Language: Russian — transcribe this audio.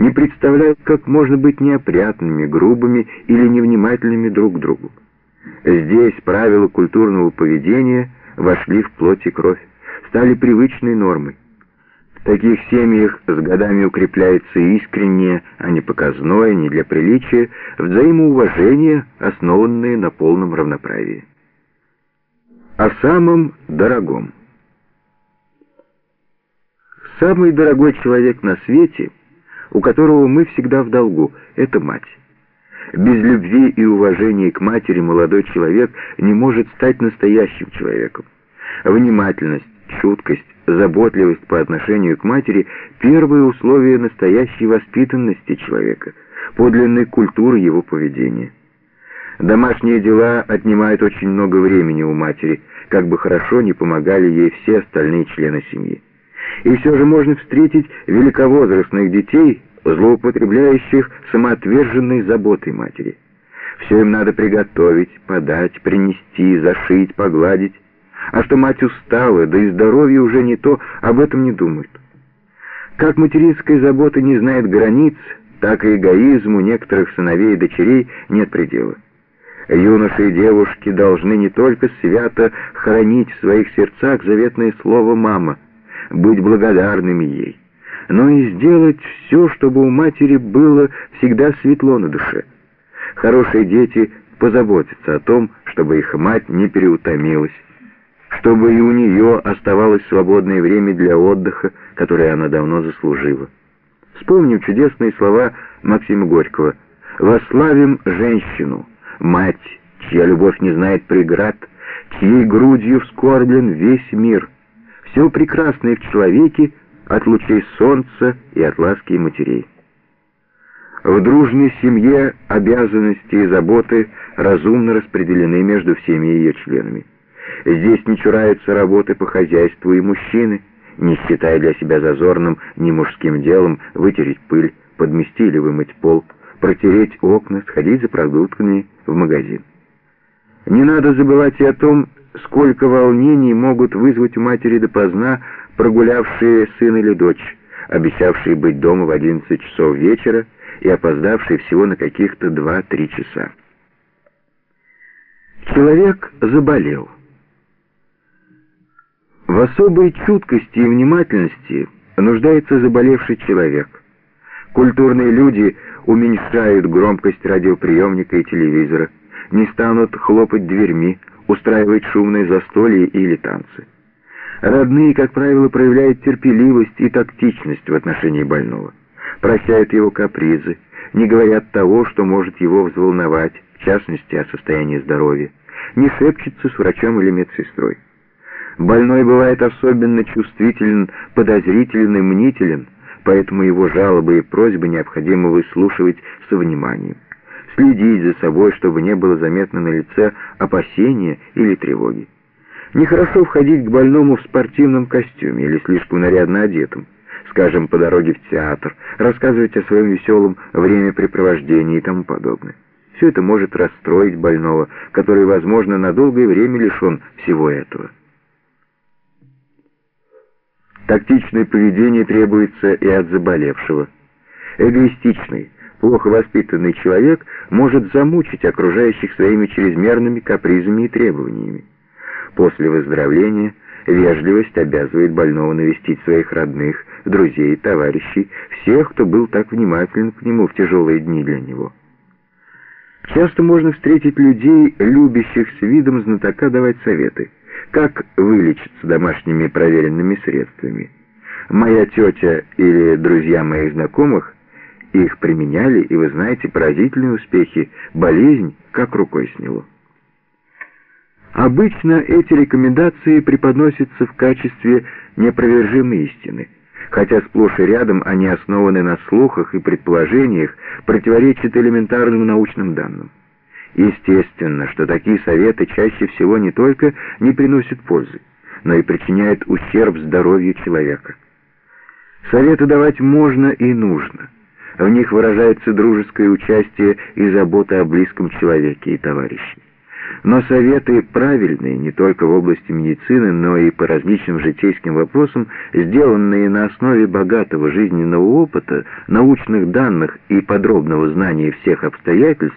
не представляют, как можно быть неопрятными, грубыми или невнимательными друг к другу. Здесь правила культурного поведения вошли в плоть и кровь, стали привычной нормой. В таких семьях с годами укрепляется искреннее, а не показное, не для приличия, взаимоуважение, основанное на полном равноправии. О самом дорогом. Самый дорогой человек на свете, у которого мы всегда в долгу, это мать. Без любви и уважения к матери молодой человек не может стать настоящим человеком. Внимательность, чуткость, заботливость по отношению к матери – первые условия настоящей воспитанности человека, подлинной культуры его поведения. Домашние дела отнимают очень много времени у матери, как бы хорошо не помогали ей все остальные члены семьи. И все же можно встретить великовозрастных детей, злоупотребляющих самоотверженной заботой матери. Все им надо приготовить, подать, принести, зашить, погладить. А что мать устала, да и здоровье уже не то, об этом не думают. Как материнская забота не знает границ, так и эгоизму некоторых сыновей и дочерей нет предела. Юноши и девушки должны не только свято хранить в своих сердцах заветное слово «мама», быть благодарными ей, но и сделать все, чтобы у матери было всегда светло на душе. Хорошие дети позаботятся о том, чтобы их мать не переутомилась, чтобы и у нее оставалось свободное время для отдыха, которое она давно заслужила. Вспомним чудесные слова Максима Горького «Вославим женщину, мать, чья любовь не знает преград, чьей грудью вскорблен весь мир. Все прекрасное в человеке от лучей солнца и от ласки матерей». В дружной семье обязанности и заботы разумно распределены между всеми ее членами. Здесь не чураются работы по хозяйству и мужчины, не считая для себя зазорным ни мужским делом вытереть пыль, подмести или вымыть пол, протереть окна, сходить за продуктами в магазин. Не надо забывать и о том, сколько волнений могут вызвать у матери допоздна прогулявшие сын или дочь, обещавшие быть дома в 11 часов вечера и опоздавшие всего на каких-то 2-3 часа. Человек заболел. В особой чуткости и внимательности нуждается заболевший человек. Культурные люди уменьшают громкость радиоприемника и телевизора, не станут хлопать дверьми, устраивать шумные застолья или танцы. Родные, как правило, проявляют терпеливость и тактичность в отношении больного, прощают его капризы, не говорят того, что может его взволновать, в частности, о состоянии здоровья, не шепчутся с врачом или медсестрой. Больной бывает особенно чувствителен, подозрителен и мнителен, поэтому его жалобы и просьбы необходимо выслушивать со вниманием. Следить за собой, чтобы не было заметно на лице опасения или тревоги. Нехорошо входить к больному в спортивном костюме или слишком нарядно одетым, скажем, по дороге в театр, рассказывать о своем веселом времяпрепровождении и тому подобное. Все это может расстроить больного, который, возможно, на долгое время лишен всего этого. Тактичное поведение требуется и от заболевшего. Эгоистичный, плохо воспитанный человек может замучить окружающих своими чрезмерными капризами и требованиями. После выздоровления вежливость обязывает больного навестить своих родных, друзей, товарищей, всех, кто был так внимателен к нему в тяжелые дни для него. Часто можно встретить людей, любящих с видом знатока давать советы – как вылечиться домашними проверенными средствами? Моя тетя или друзья моих знакомых их применяли, и вы знаете, поразительные успехи. Болезнь как рукой сняло. Обычно эти рекомендации преподносятся в качестве неопровержимой истины, хотя сплошь и рядом они основаны на слухах и предположениях, противоречат элементарным научным данным. Естественно, что такие советы чаще всего не только не приносят пользы, но и причиняют ущерб здоровью человека. Советы давать можно и нужно. В них выражается дружеское участие и забота о близком человеке и товарище. Но советы правильные не только в области медицины, но и по различным житейским вопросам, сделанные на основе богатого жизненного опыта, научных данных и подробного знания всех обстоятельств,